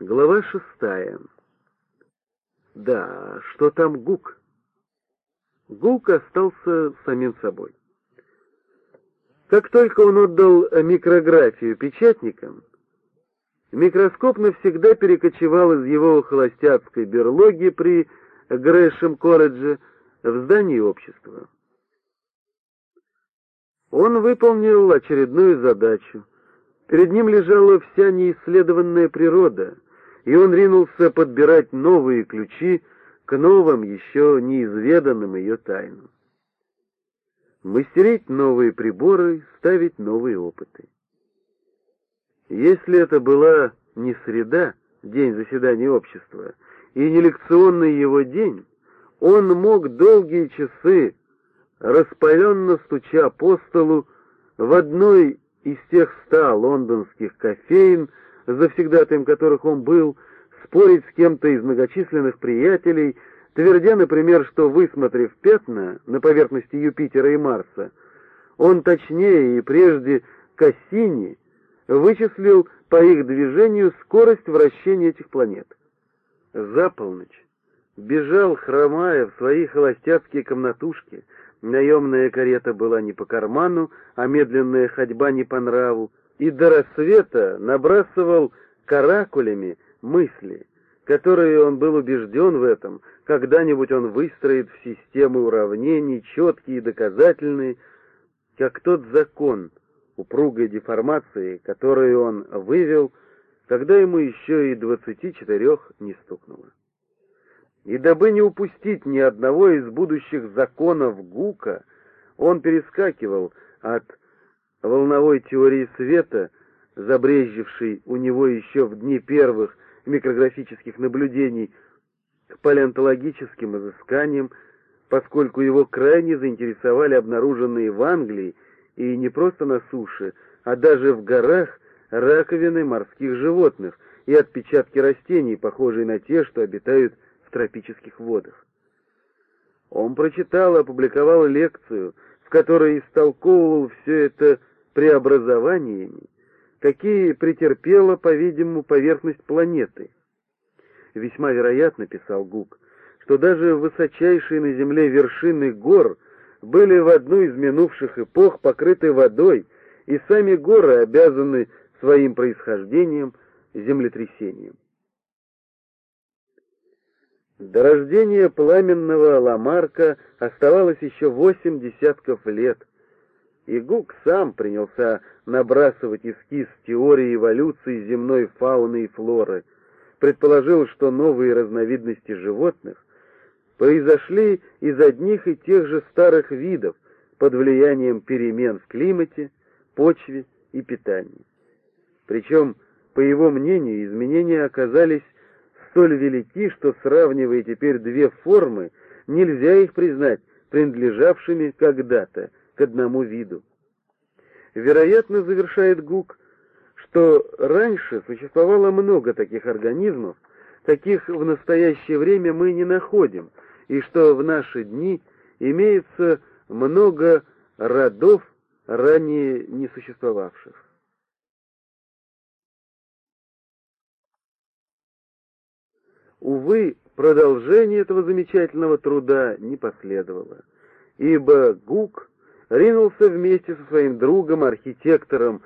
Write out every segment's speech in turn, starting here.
Глава шестая. Да, что там Гук? Гук остался самим собой. Как только он отдал микрографию печатникам, микроскоп навсегда перекочевал из его холостяцкой берлоги при Грэшем колледже в здание общества. Он выполнил очередную задачу. Перед ним лежала вся неисследованная природа, и он ринулся подбирать новые ключи к новым, еще неизведанным ее тайнам. Мастерить новые приборы, ставить новые опыты. Если это была не среда, день заседания общества, и не лекционный его день, он мог долгие часы, распаленно стуча по столу, в одной из тех ста лондонских кофеин, завсегдатаем которых он был, спорить с кем-то из многочисленных приятелей, твердя, например, что, высмотрев пятна на поверхности Юпитера и Марса, он точнее и прежде Кассини вычислил по их движению скорость вращения этих планет. За полночь бежал, хромая, в свои холостяцкие комнатушки. Наемная карета была не по карману, а медленная ходьба не по нраву, и до рассвета набрасывал каракулями мысли, которые, он был убежден в этом, когда-нибудь он выстроит в системы уравнений, четкие и доказательные, как тот закон упругой деформации, который он вывел, когда ему еще и двадцати четырех не стукнуло. И дабы не упустить ни одного из будущих законов Гука, он перескакивал от волновой теории света, забрежевшей у него еще в дни первых микрографических наблюдений, к палеонтологическим изысканиям, поскольку его крайне заинтересовали обнаруженные в Англии и не просто на суше, а даже в горах раковины морских животных и отпечатки растений, похожие на те, что обитают в тропических водах. Он прочитал и опубликовал лекцию, в которой истолковывал все это преобразованиями, какие претерпела, по-видимому, поверхность планеты. Весьма вероятно, писал Гук, что даже высочайшие на Земле вершины гор были в одну из минувших эпох покрыты водой, и сами горы обязаны своим происхождением землетрясением. До рождения пламенного Ламарка оставалось еще восемь десятков лет, и Гук сам принялся набрасывать эскиз теории эволюции земной фауны и флоры, предположил, что новые разновидности животных произошли из одних и тех же старых видов под влиянием перемен в климате, почве и питании. Причем, по его мнению, изменения оказались столь велики, что, сравнивая теперь две формы, нельзя их признать принадлежавшими когда-то к одному виду. Вероятно, завершает Гук, что раньше существовало много таких организмов, каких в настоящее время мы не находим, и что в наши дни имеется много родов, ранее не существовавших. Увы, продолжение этого замечательного труда не последовало, ибо Гук ринулся вместе со своим другом-архитектором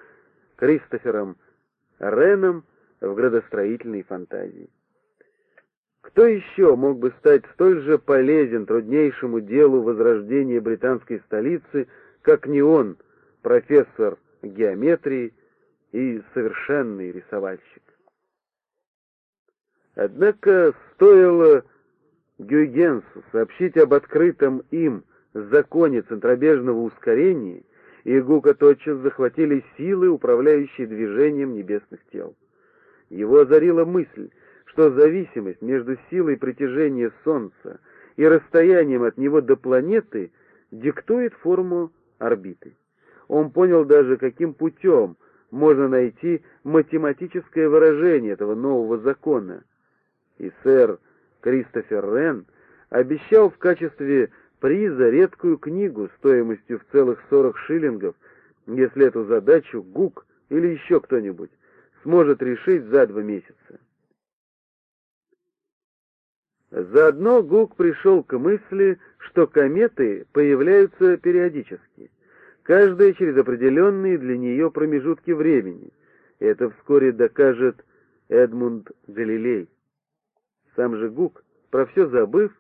Кристофером Реном в градостроительной фантазии. Кто еще мог бы стать столь же полезен труднейшему делу возрождения британской столицы, как не он, профессор геометрии и совершенный рисовальщик? Однако стоило Гюйгенсу сообщить об открытом им законе центробежного ускорения, и Гука тотчас захватили силы, управляющие движением небесных тел. Его озарила мысль, что зависимость между силой притяжения Солнца и расстоянием от него до планеты диктует форму орбиты. Он понял даже, каким путем можно найти математическое выражение этого нового закона — и сэр Кристофер Рен обещал в качестве приза редкую книгу стоимостью в целых сорок шиллингов, если эту задачу Гук или еще кто-нибудь сможет решить за два месяца. Заодно Гук пришел к мысли, что кометы появляются периодически, каждая через определенные для нее промежутки времени. Это вскоре докажет Эдмунд Галилей. Сам же Гук, про все забыв,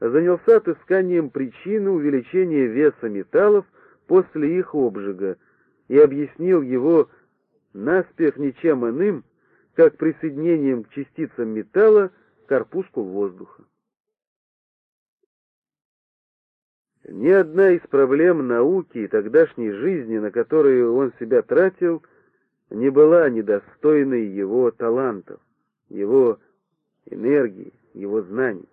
занялся отысканием причины увеличения веса металлов после их обжига и объяснил его наспех ничем иным, как присоединением к частицам металла корпускул воздуха. Ни одна из проблем науки и тогдашней жизни, на которые он себя тратил, не была недостойной его талантов, его энергии, его знаний.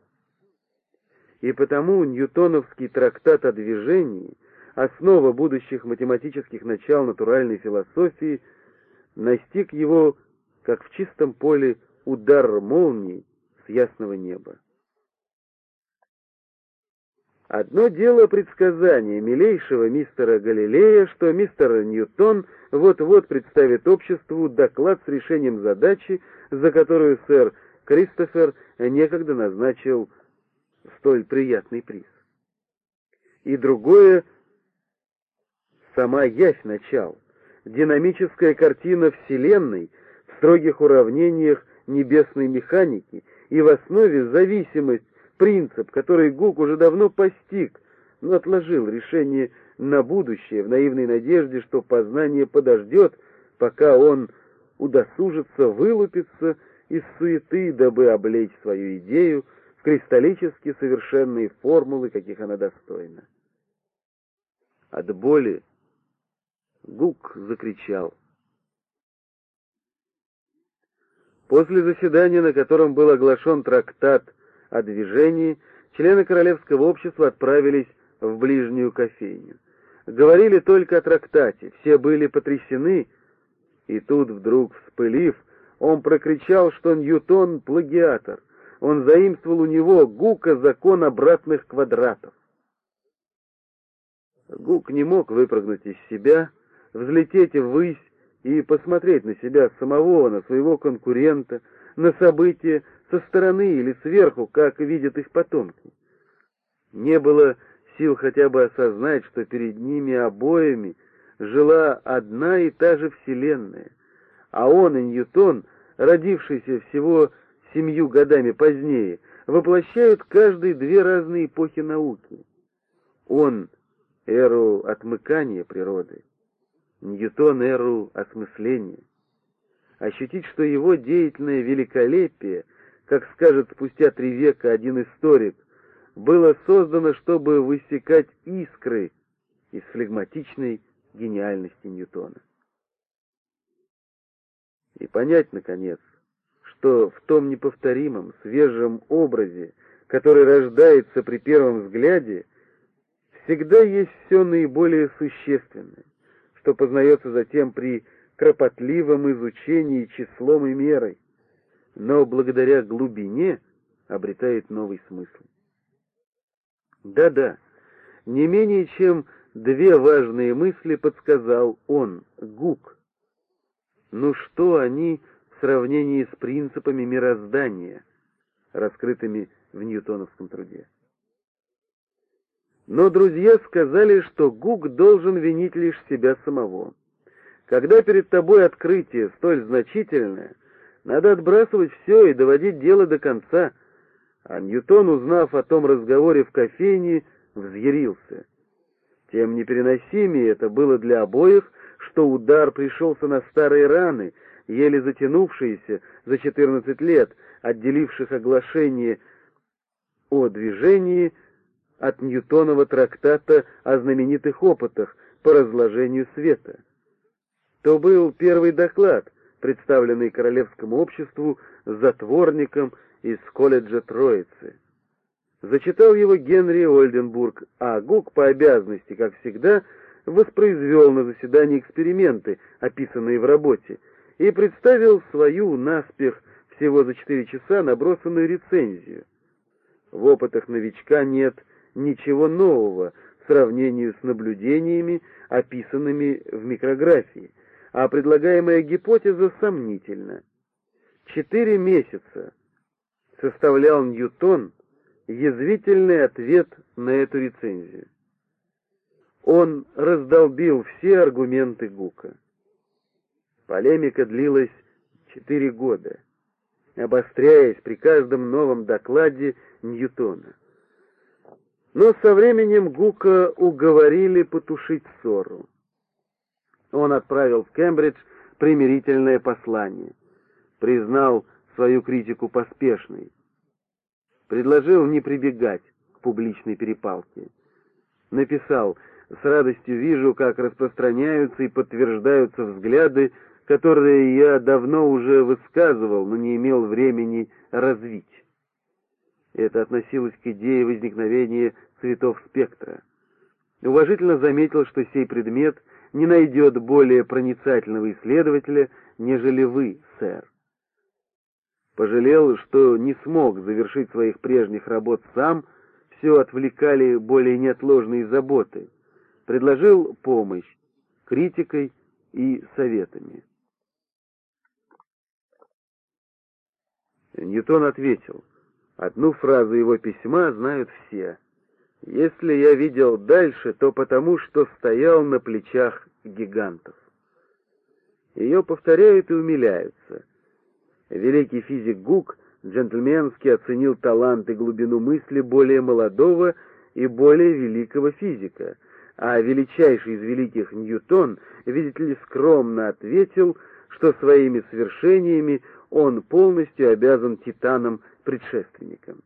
И потому ньютоновский трактат о движении, основа будущих математических начал натуральной философии, настиг его, как в чистом поле, удар молнии с ясного неба. Одно дело предсказание милейшего мистера Галилея, что мистер Ньютон вот-вот представит обществу доклад с решением задачи, за которую сэр Кристофер некогда назначил столь приятный приз. И другое — сама явь начал, динамическая картина Вселенной в строгих уравнениях небесной механики и в основе зависимость, принцип, который Гук уже давно постиг, но отложил решение на будущее в наивной надежде, что познание подождет, пока он удосужится вылупиться из суеты, дабы облечь свою идею в кристаллически совершенные формулы, каких она достойна. От боли Гук закричал. После заседания, на котором был оглашен трактат о движении, члены Королевского общества отправились в ближнюю кофейню. Говорили только о трактате, все были потрясены, и тут вдруг, вспылив, он прокричал, что Ньютон — плагиатор. Он заимствовал у него Гука закон обратных квадратов. Гук не мог выпрыгнуть из себя, взлететь ввысь и посмотреть на себя самого, на своего конкурента, на события со стороны или сверху, как видят их потомки. Не было сил хотя бы осознать, что перед ними обоими жила одна и та же Вселенная, а он и Ньютон, родившийся всего семью годами позднее, воплощают каждые две разные эпохи науки. Он — эру отмыкания природы, Ньютон — эру осмысления. Ощутить, что его деятельное великолепие, как скажет спустя три века один историк, было создано, чтобы высекать искры из флегматичной гениальности Ньютона. И понять, наконец, что в том неповторимом, свежем образе, который рождается при первом взгляде, всегда есть все наиболее существенное, что познается затем при кропотливом изучении числом и мерой, но благодаря глубине обретает новый смысл. Да-да, не менее чем две важные мысли подсказал он, Гук. Ну что они в сравнении с принципами мироздания, раскрытыми в ньютоновском труде? Но друзья сказали, что Гук должен винить лишь себя самого. Когда перед тобой открытие столь значительное, надо отбрасывать все и доводить дело до конца. А Ньютон, узнав о том разговоре в кофейне, взъярился. Тем непереносимее это было для обоих, что удар пришелся на старые раны, еле затянувшиеся за четырнадцать лет, отделивших оглашение о движении от Ньютонова трактата о знаменитых опытах по разложению света. То был первый доклад, представленный Королевскому обществу затворником из колледжа Троицы. Зачитал его Генри Ольденбург, а Гук по обязанности, как всегда, воспроизвел на заседании эксперименты, описанные в работе, и представил свою наспех всего за четыре часа набросанную рецензию. В опытах новичка нет ничего нового в сравнении с наблюдениями, описанными в микрографии, а предлагаемая гипотеза сомнительна. Четыре месяца составлял Ньютон язвительный ответ на эту рецензию. Он раздолбил все аргументы Гука. Полемика длилась четыре года, обостряясь при каждом новом докладе Ньютона. Но со временем Гука уговорили потушить ссору. Он отправил в Кембридж примирительное послание, признал свою критику поспешной, предложил не прибегать к публичной перепалке. Написал «С радостью вижу, как распространяются и подтверждаются взгляды, которые я давно уже высказывал, но не имел времени развить». Это относилось к идее возникновения цветов спектра. Уважительно заметил, что сей предмет не найдет более проницательного исследователя, нежели вы, сэр. Пожалел, что не смог завершить своих прежних работ сам, все отвлекали более неотложные заботы. Предложил помощь критикой и советами. Ньютон ответил, одну фразу его письма знают все — если я видел дальше, то потому, что стоял на плечах гигантов. Ее повторяют и умиляются. Великий физик Гук джентльменски оценил талант и глубину мысли более молодого и более великого физика, а величайший из великих Ньютон, видите ли, скромно ответил, что своими свершениями он полностью обязан титанам-предшественникам.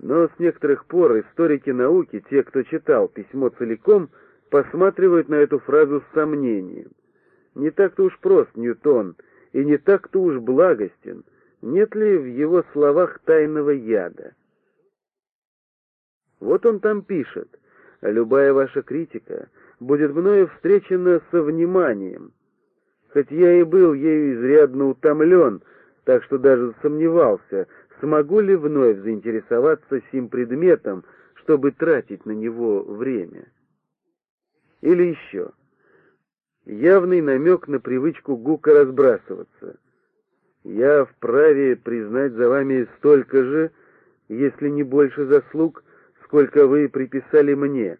Но с некоторых пор историки науки, те, кто читал письмо целиком, посматривают на эту фразу с сомнением. Не так-то уж прост Ньютон, и не так-то уж благостен. Нет ли в его словах тайного яда? Вот он там пишет. «Любая ваша критика будет мною встречена со вниманием. Хоть я и был ею изрядно утомлен, так что даже сомневался, смогу ли вновь заинтересоваться сим предметом, чтобы тратить на него время. Или еще. Явный намек на привычку Гука разбрасываться. Я вправе признать за вами столько же, если не больше заслуг, сколько вы приписали мне,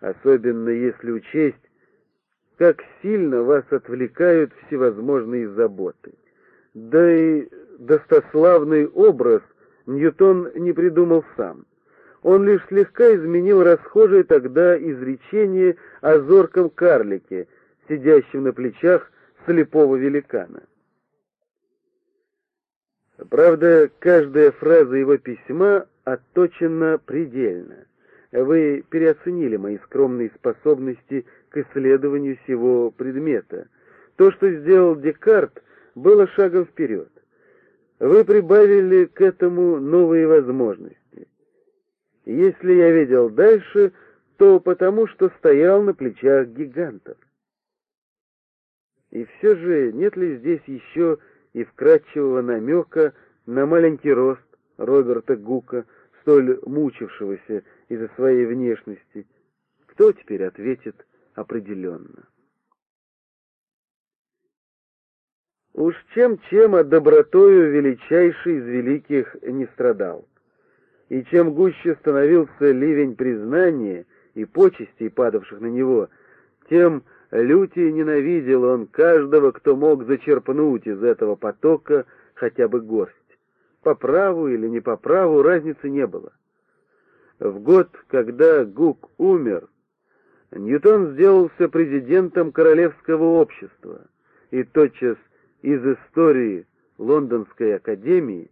особенно если учесть, как сильно вас отвлекают всевозможные заботы. Да и достославный образ Ньютон не придумал сам. Он лишь слегка изменил расхожее тогда изречение о зорком карлике, сидящем на плечах слепого великана. Правда, каждая фраза его письма отточена предельно. Вы переоценили мои скромные способности к исследованию всего предмета. То, что сделал Декарт, было шагом вперед вы прибавили к этому новые возможности. Если я видел дальше, то потому, что стоял на плечах гигантов. И все же нет ли здесь еще и вкрадчивого намека на маленький рост Роберта Гука, столь мучившегося из-за своей внешности? Кто теперь ответит определенно? Уж чем-чем, а добротою величайший из великих не страдал. И чем гуще становился ливень признания и почестей, падавших на него, тем лютее ненавидел он каждого, кто мог зачерпнуть из этого потока хотя бы горсть. По праву или не по праву разницы не было. В год, когда Гук умер, Ньютон сделался президентом Королевского общества и тотчас из истории Лондонской академии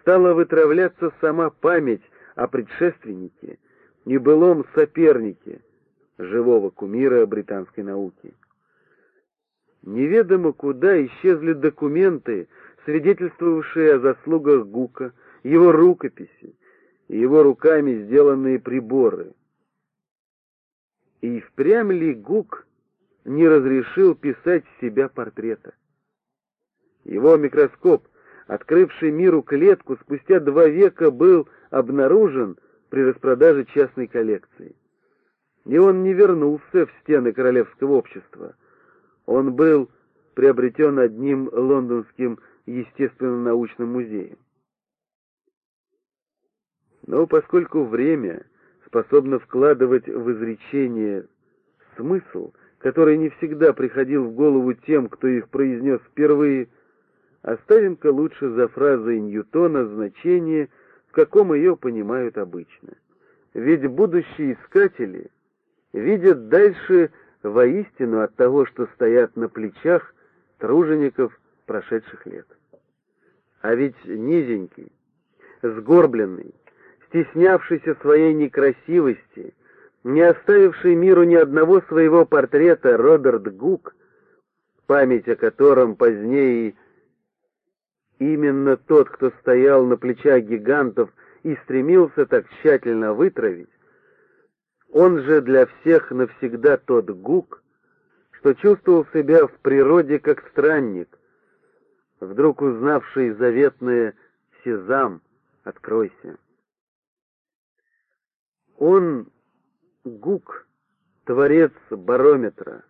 стала вытравляться сама память о предшественнике и былом сопернике живого кумира британской науки. Неведомо куда исчезли документы, свидетельствовавшие о заслугах Гука, его рукописи и его руками сделанные приборы. И впрямь ли Гук не разрешил писать себя портрета? Его микроскоп, открывший миру клетку, спустя два века был обнаружен при распродаже частной коллекции. И он не вернулся в стены королевского общества. Он был приобретен одним лондонским естественно-научным музеем. Но поскольку время способно вкладывать в изречение смысл, который не всегда приходил в голову тем, кто их произнес впервые, оставим-ка лучше за фразой Ньютона значение, в каком ее понимают обычно. Ведь будущие искатели видят дальше воистину от того, что стоят на плечах тружеников прошедших лет. А ведь низенький, сгорбленный, стеснявшийся своей некрасивости, не оставивший миру ни одного своего портрета Роберт Гук, память о котором позднее именно тот, кто стоял на плечах гигантов и стремился так тщательно вытравить, он же для всех навсегда тот Гук, что чувствовал себя в природе как странник, вдруг узнавший заветное «Сезам, откройся». Он Гук, творец барометра,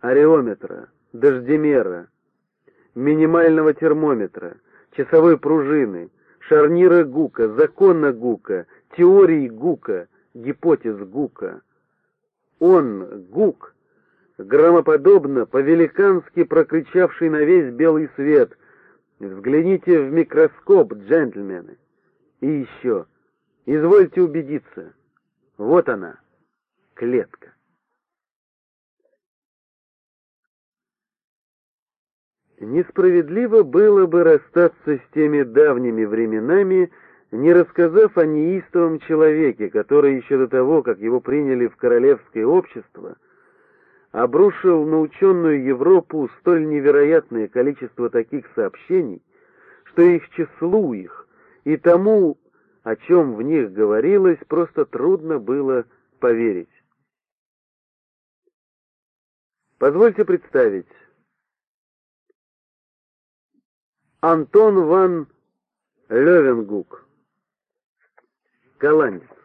ареометра, дождемера, минимального термометра, часовой пружины, шарнира Гука, закона Гука, теории Гука, гипотез Гука. Он, Гук, громоподобно, по-великански прокричавший на весь белый свет «Взгляните в микроскоп, джентльмены!» И еще, извольте убедиться, вот она, клетка. Несправедливо было бы расстаться с теми давними временами, не рассказав о неистовом человеке, который еще до того, как его приняли в королевское общество, обрушил на ученую Европу столь невероятное количество таких сообщений, что их числу их и тому, о чем в них говорилось, просто трудно было поверить. Позвольте представить. Антон ван Левенгук, голландец.